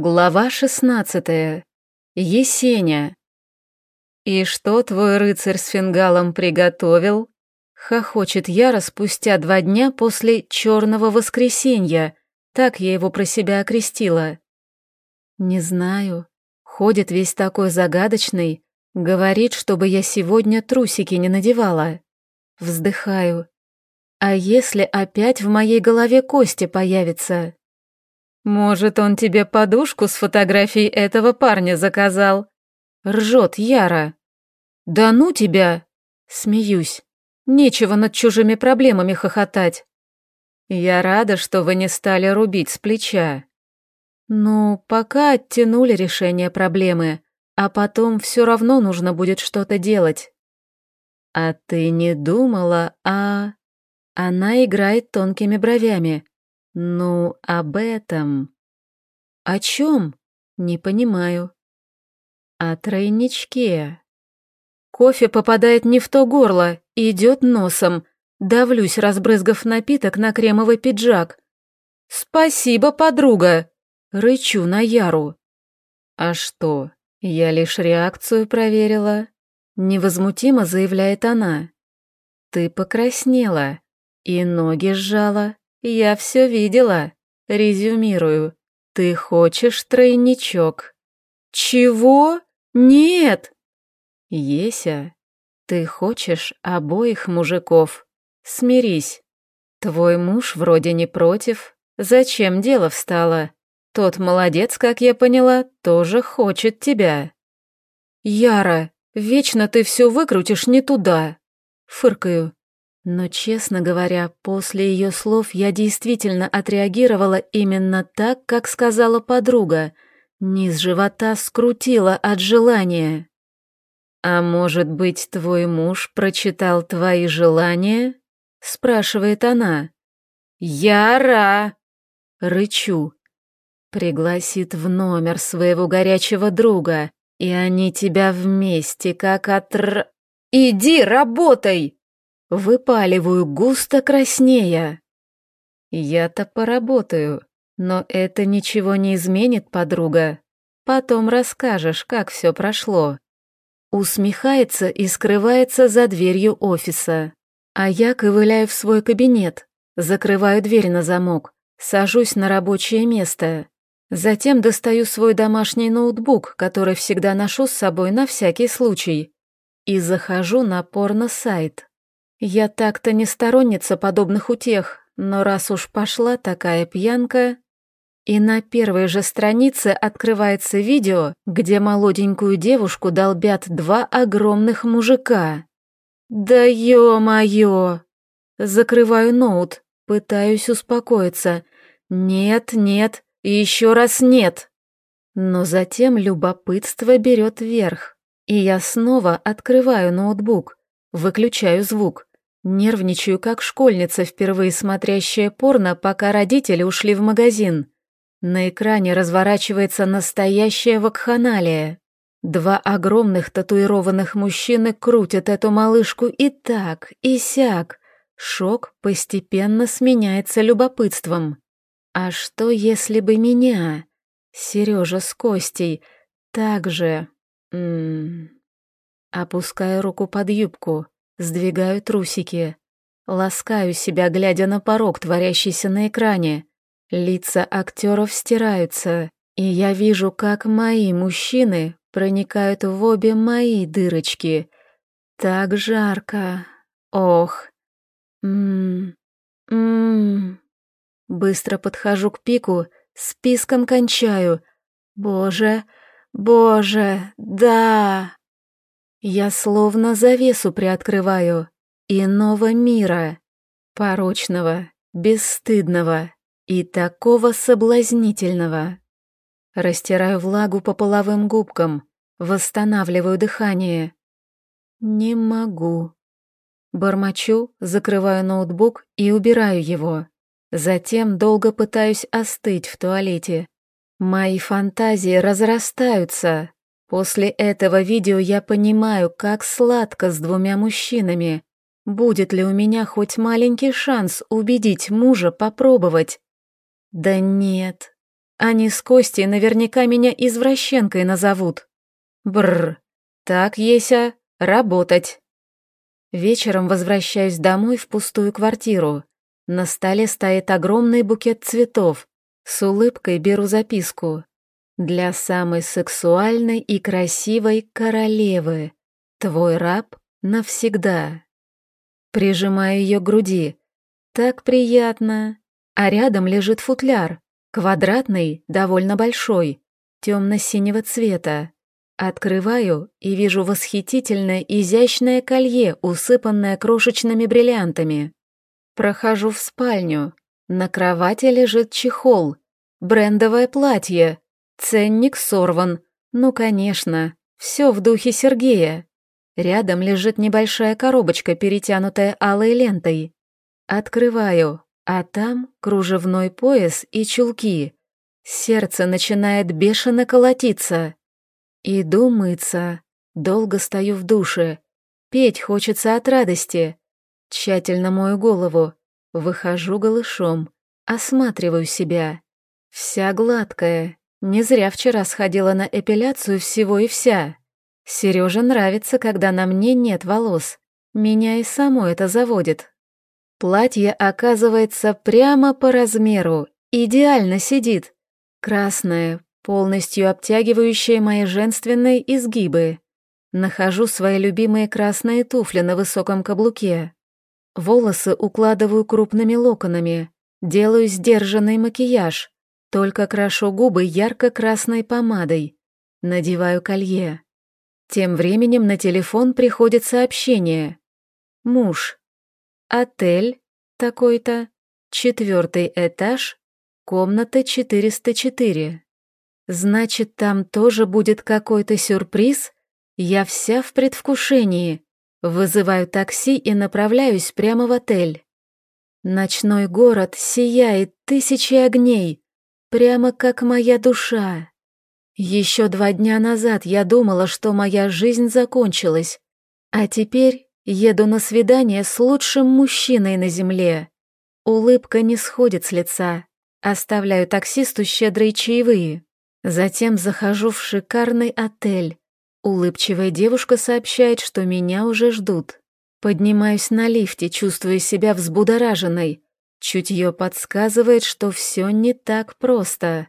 Глава шестнадцатая. Есеня. «И что твой рыцарь с фингалом приготовил?» Хохочет Яра спустя два дня после черного воскресенья. Так я его про себя окрестила. «Не знаю. Ходит весь такой загадочный. Говорит, чтобы я сегодня трусики не надевала. Вздыхаю. А если опять в моей голове кости появится?» «Может, он тебе подушку с фотографией этого парня заказал?» Ржет Яра. «Да ну тебя!» Смеюсь. Нечего над чужими проблемами хохотать. Я рада, что вы не стали рубить с плеча. Ну, пока оттянули решение проблемы, а потом все равно нужно будет что-то делать. А ты не думала, а... Она играет тонкими бровями. Ну, об этом. О чем? Не понимаю. О тройничке. Кофе попадает не в то горло, идет носом. Давлюсь, разбрызгав напиток на кремовый пиджак. «Спасибо, подруга!» Рычу на Яру. «А что, я лишь реакцию проверила?» Невозмутимо заявляет она. «Ты покраснела и ноги сжала. «Я все видела. Резюмирую. Ты хочешь тройничок?» «Чего? Нет!» «Еся, ты хочешь обоих мужиков. Смирись. Твой муж вроде не против. Зачем дело встало? Тот молодец, как я поняла, тоже хочет тебя». «Яра, вечно ты все выкрутишь не туда!» Фыркаю. Но, честно говоря, после ее слов я действительно отреагировала именно так, как сказала подруга. Низ живота скрутила от желания. «А может быть, твой муж прочитал твои желания?» — спрашивает она. «Яра!» — рычу. Пригласит в номер своего горячего друга, и они тебя вместе, как отр... «Иди, работай!» Выпаливаю густо краснея. Я-то поработаю, но это ничего не изменит, подруга. Потом расскажешь, как все прошло. Усмехается и скрывается за дверью офиса. А я ковыляю в свой кабинет, закрываю дверь на замок, сажусь на рабочее место. Затем достаю свой домашний ноутбук, который всегда ношу с собой на всякий случай, и захожу на порно-сайт. Я так-то не сторонница подобных утех, но раз уж пошла такая пьянка... И на первой же странице открывается видео, где молоденькую девушку долбят два огромных мужика. Да ё-моё! Закрываю ноут, пытаюсь успокоиться. Нет, нет, еще раз нет. Но затем любопытство берет верх, и я снова открываю ноутбук, выключаю звук. Нервничаю, как школьница, впервые смотрящая порно, пока родители ушли в магазин. На экране разворачивается настоящая вакханалия. Два огромных татуированных мужчины крутят эту малышку и так, и сяк. Шок постепенно сменяется любопытством. А что, если бы меня, Сережа с Костей, так же... М -м -м. Опускаю руку под юбку. Сдвигаю трусики. Ласкаю себя, глядя на порог, творящийся на экране. Лица актеров стираются, и я вижу, как мои мужчины проникают в обе мои дырочки. Так жарко. Ох. Ммм. Ммм. Быстро подхожу к пику, списком кончаю. Боже, боже, да. Я словно завесу приоткрываю иного мира, порочного, бесстыдного и такого соблазнительного. Растираю влагу по половым губкам, восстанавливаю дыхание. Не могу. Бормочу, закрываю ноутбук и убираю его. Затем долго пытаюсь остыть в туалете. Мои фантазии разрастаются, После этого видео я понимаю, как сладко с двумя мужчинами. Будет ли у меня хоть маленький шанс убедить мужа попробовать? Да нет. Они с Костей наверняка меня извращенкой назовут. Бррр. Так, Еся, работать. Вечером возвращаюсь домой в пустую квартиру. На столе стоит огромный букет цветов. С улыбкой беру записку. Для самой сексуальной и красивой королевы. Твой раб навсегда. Прижимаю ее к груди. Так приятно. А рядом лежит футляр. Квадратный, довольно большой, темно-синего цвета. Открываю и вижу восхитительное изящное колье, усыпанное крошечными бриллиантами. Прохожу в спальню. На кровати лежит чехол. Брендовое платье. Ценник сорван. Ну, конечно, все в духе Сергея. Рядом лежит небольшая коробочка, перетянутая алой лентой. Открываю, а там кружевной пояс и чулки. Сердце начинает бешено колотиться. Иду мыться. Долго стою в душе. Петь хочется от радости. Тщательно мою голову. Выхожу голышом. Осматриваю себя. Вся гладкая. Не зря вчера сходила на эпиляцию всего и вся. Сереже нравится, когда на мне нет волос. Меня и само это заводит. Платье оказывается прямо по размеру, идеально сидит. Красное, полностью обтягивающее мои женственные изгибы. Нахожу свои любимые красные туфли на высоком каблуке. Волосы укладываю крупными локонами, делаю сдержанный макияж, только крашу губы ярко-красной помадой, надеваю колье. Тем временем на телефон приходит сообщение. Муж. Отель такой-то. Четвертый этаж. Комната 404. Значит, там тоже будет какой-то сюрприз? Я вся в предвкушении. Вызываю такси и направляюсь прямо в отель. Ночной город сияет тысячи огней, прямо как моя душа. Еще два дня назад я думала, что моя жизнь закончилась, а теперь еду на свидание с лучшим мужчиной на земле. Улыбка не сходит с лица. Оставляю таксисту щедрые чаевые. Затем захожу в шикарный отель. Улыбчивая девушка сообщает, что меня уже ждут. Поднимаюсь на лифте, чувствуя себя взбудораженной. Чутье подсказывает, что все не так просто.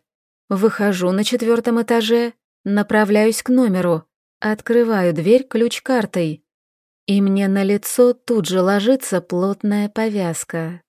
Выхожу на четвертом этаже, направляюсь к номеру, открываю дверь ключ-картой. И мне на лицо тут же ложится плотная повязка.